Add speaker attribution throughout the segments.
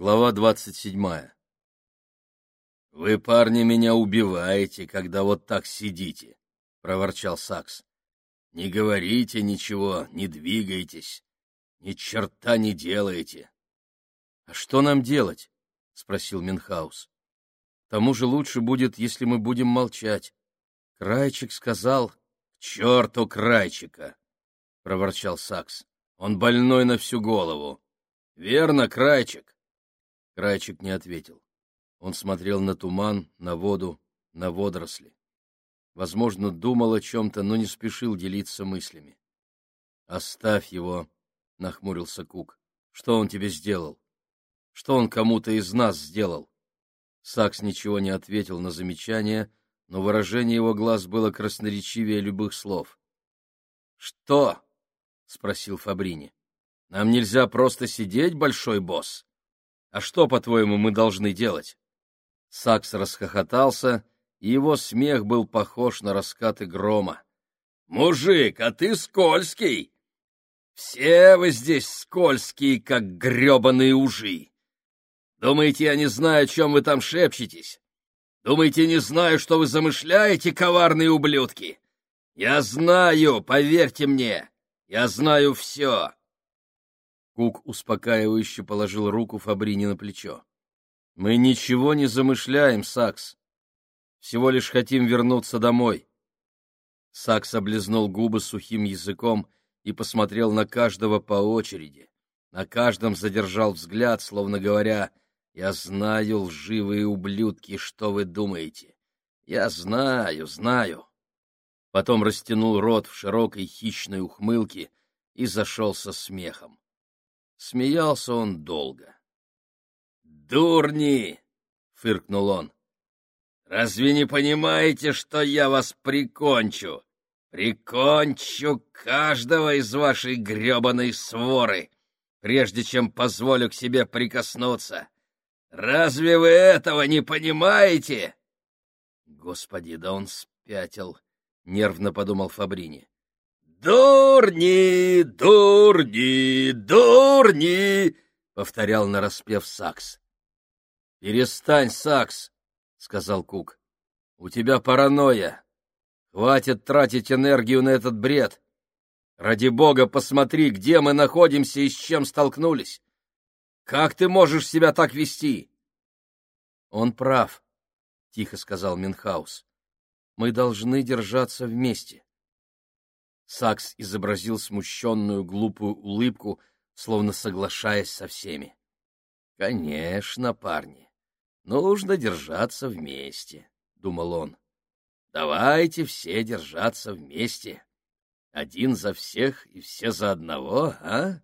Speaker 1: Глава двадцать седьмая. «Вы, парни, меня убиваете, когда вот так сидите», — проворчал Сакс. «Не говорите ничего, не двигайтесь, ни черта не делаете». «А что нам делать?» — спросил Минхаус. «Тому же лучше будет, если мы будем молчать. Крайчик сказал...» «К черту Крайчика!» — проворчал Сакс. «Он больной на всю голову. Верно, Крайчик?» Крайчик не ответил. Он смотрел на туман, на воду, на водоросли. Возможно, думал о чем-то, но не спешил делиться мыслями. «Оставь его», — нахмурился Кук. «Что он тебе сделал? Что он кому-то из нас сделал?» Сакс ничего не ответил на замечание, но выражение его глаз было красноречивее любых слов. «Что?» — спросил Фабрини. «Нам нельзя просто сидеть, большой босс?» А что, по-твоему, мы должны делать? Сакс расхохотался, и его смех был похож на раскаты грома. «Мужик, а ты скользкий! Все вы здесь скользкие, как гребаные ужи! Думаете, я не знаю, о чем вы там шепчетесь? Думаете, не знаю, что вы замышляете, коварные ублюдки? Я знаю, поверьте мне, я знаю все!» Кук успокаивающе положил руку Фабрини на плечо. «Мы ничего не замышляем, Сакс. Всего лишь хотим вернуться домой». Сакс облизнул губы сухим языком и посмотрел на каждого по очереди. На каждом задержал взгляд, словно говоря, «Я знаю, лживые ублюдки, что вы думаете. Я знаю, знаю». Потом растянул рот в широкой хищной ухмылке и зашелся смехом. Смеялся он долго. «Дурни!» — фыркнул он. «Разве не понимаете, что я вас прикончу? Прикончу каждого из вашей гребаной своры, прежде чем позволю к себе прикоснуться. Разве вы этого не понимаете?» «Господи, да он спятил!» — нервно подумал Фабрини. «Дурни, дурни, дурни!» — повторял нараспев Сакс. «Перестань, Сакс!» — сказал Кук. «У тебя паранойя. Хватит тратить энергию на этот бред. Ради бога, посмотри, где мы находимся и с чем столкнулись. Как ты можешь себя так вести?» «Он прав», — тихо сказал Минхаус. «Мы должны держаться вместе». Сакс изобразил смущенную глупую улыбку, словно соглашаясь со всеми. — Конечно, парни, нужно держаться вместе, — думал он. — Давайте все держаться вместе. Один за всех и все за одного, а?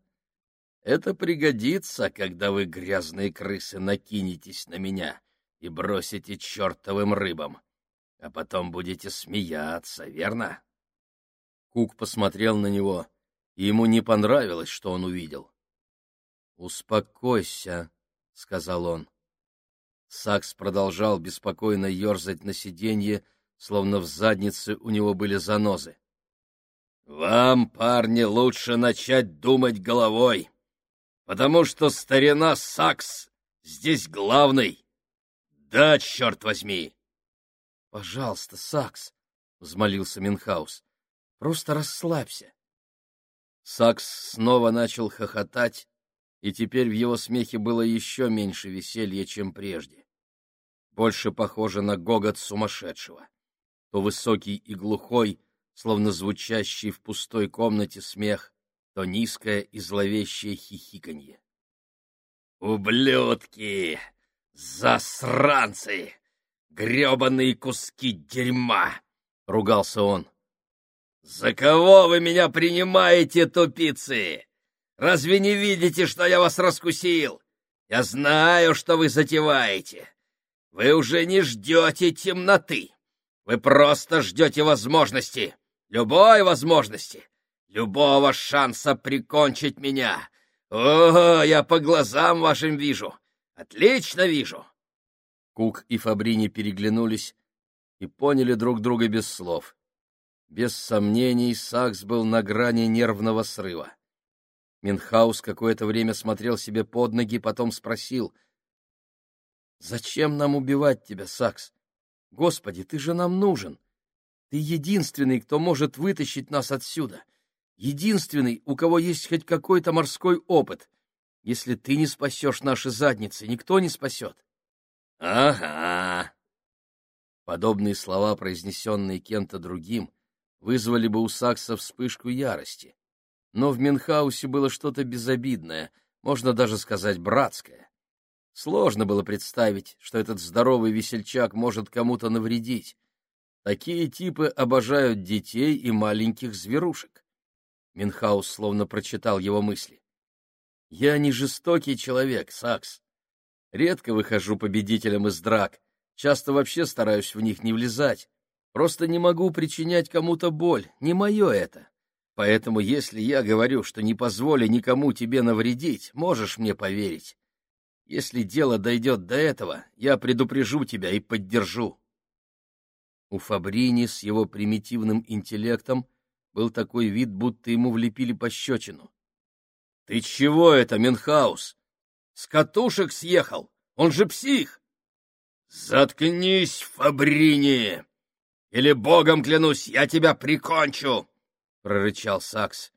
Speaker 1: Это пригодится, когда вы, грязные крысы, накинетесь на меня и бросите чертовым рыбам, а потом будете смеяться, верно? — Кук посмотрел на него, и ему не понравилось, что он увидел. «Успокойся», — сказал он. Сакс продолжал беспокойно ерзать на сиденье, словно в заднице у него были занозы. «Вам, парни, лучше начать думать головой, потому что старина Сакс здесь главный. Да, черт возьми!» «Пожалуйста, Сакс», — взмолился Минхаус, Просто расслабься. Сакс снова начал хохотать, и теперь в его смехе было еще меньше веселья, чем прежде. Больше похоже на гогот сумасшедшего. То высокий и глухой, словно звучащий в пустой комнате смех, то низкое и зловещее хихиканье. «Ублюдки! Засранцы! гребаные куски дерьма!» — ругался он. «За кого вы меня принимаете, тупицы? Разве не видите, что я вас раскусил? Я знаю, что вы затеваете. Вы уже не ждете темноты. Вы просто ждете возможности, любой возможности, любого шанса прикончить меня. О, я по глазам вашим вижу. Отлично вижу. Кук и Фабрини переглянулись и поняли друг друга без слов. Без сомнений, Сакс был на грани нервного срыва. Минхаус какое-то время смотрел себе под ноги, потом спросил. «Зачем нам убивать тебя, Сакс? Господи, ты же нам нужен. Ты единственный, кто может вытащить нас отсюда. Единственный, у кого есть хоть какой-то морской опыт. Если ты не спасешь наши задницы, никто не спасет».
Speaker 2: «Ага!»
Speaker 1: Подобные слова, произнесенные кем-то другим, вызвали бы у Сакса вспышку ярости. Но в Менхаусе было что-то безобидное, можно даже сказать братское. Сложно было представить, что этот здоровый весельчак может кому-то навредить. Такие типы обожают детей и маленьких зверушек. Минхаус словно прочитал его мысли. «Я не жестокий человек, Сакс. Редко выхожу победителем из драк, часто вообще стараюсь в них не влезать. Просто не могу причинять кому-то боль, не мое это. Поэтому если я говорю, что не позволю никому тебе навредить, можешь мне поверить. Если дело дойдет до этого, я предупрежу тебя и поддержу. У Фабрини с его примитивным интеллектом был такой вид, будто ему влепили пощечину. — Ты чего это, Менхаус? С катушек съехал? Он же псих! — Заткнись, Фабрини! Или, богом клянусь, я тебя прикончу! — прорычал Сакс.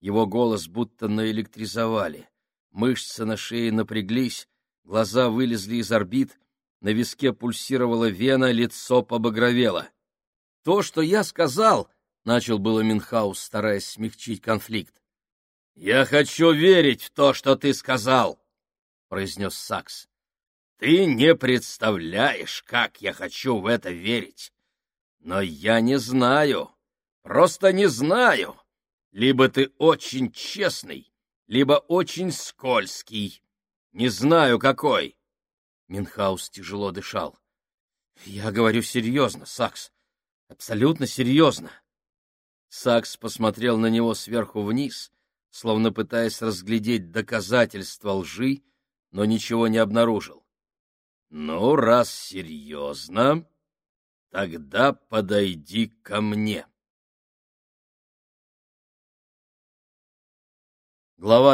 Speaker 1: Его голос будто наэлектризовали. Мышцы на шее напряглись, глаза вылезли из орбит, на виске пульсировала вена, лицо побагровело. — То, что я сказал, — начал было Минхаус, стараясь смягчить конфликт. — Я хочу верить в то, что ты сказал, — произнес Сакс. — Ты не представляешь, как я хочу в это верить. Но я не знаю, просто не знаю. Либо ты очень честный, либо очень скользкий. Не знаю, какой. Минхаус тяжело дышал. Я говорю серьезно, Сакс. Абсолютно серьезно. Сакс посмотрел на него сверху вниз, словно пытаясь разглядеть доказательства лжи, но ничего не обнаружил. — Ну, раз серьезно, Тогда подойди ко мне. Глава